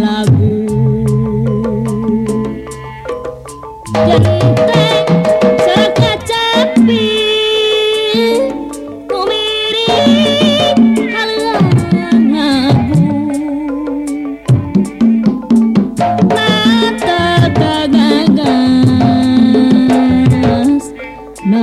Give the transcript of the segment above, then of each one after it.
lagu. Jadi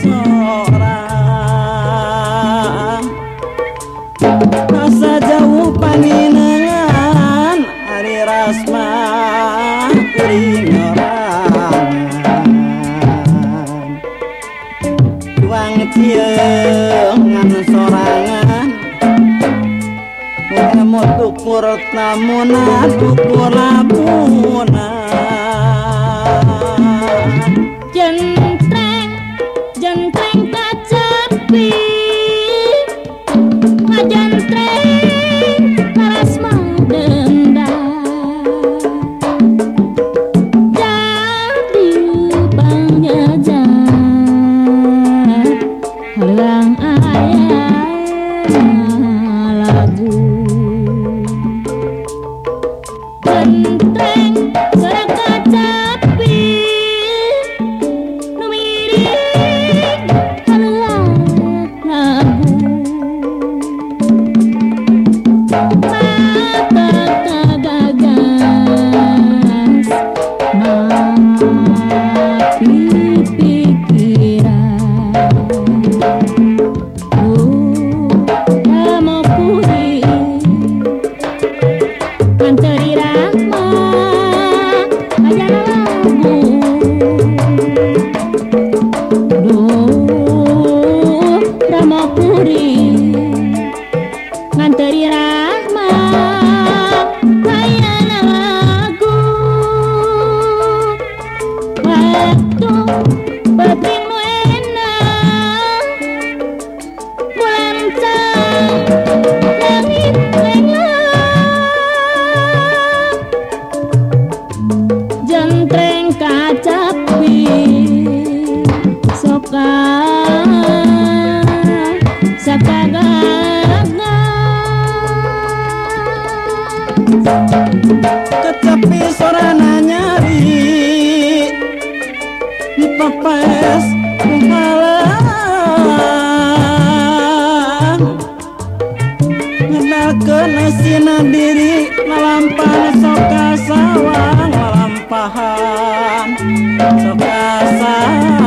seorang Masa jauh panginan hari rasma keringoran Tuang tiangan sorangan. Mulai mutuk murut namun adukuran Santariana. kecapi sorana nyari. Di papes kumpalan ngedalkeun asina diri nalampahan sok kasawang nalampahan sok kasawang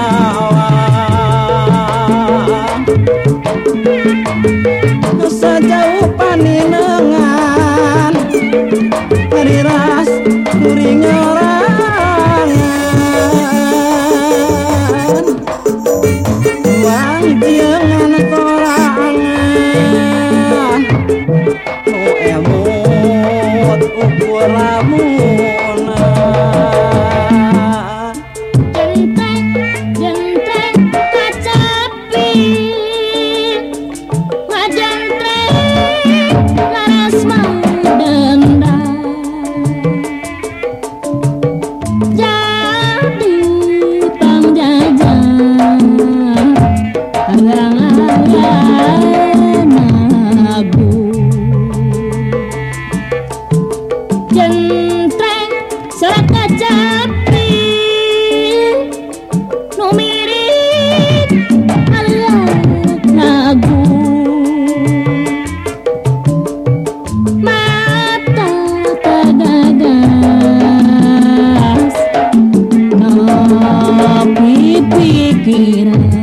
piedere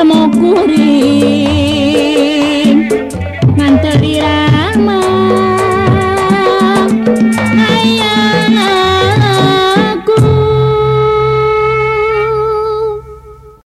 প্রেম করে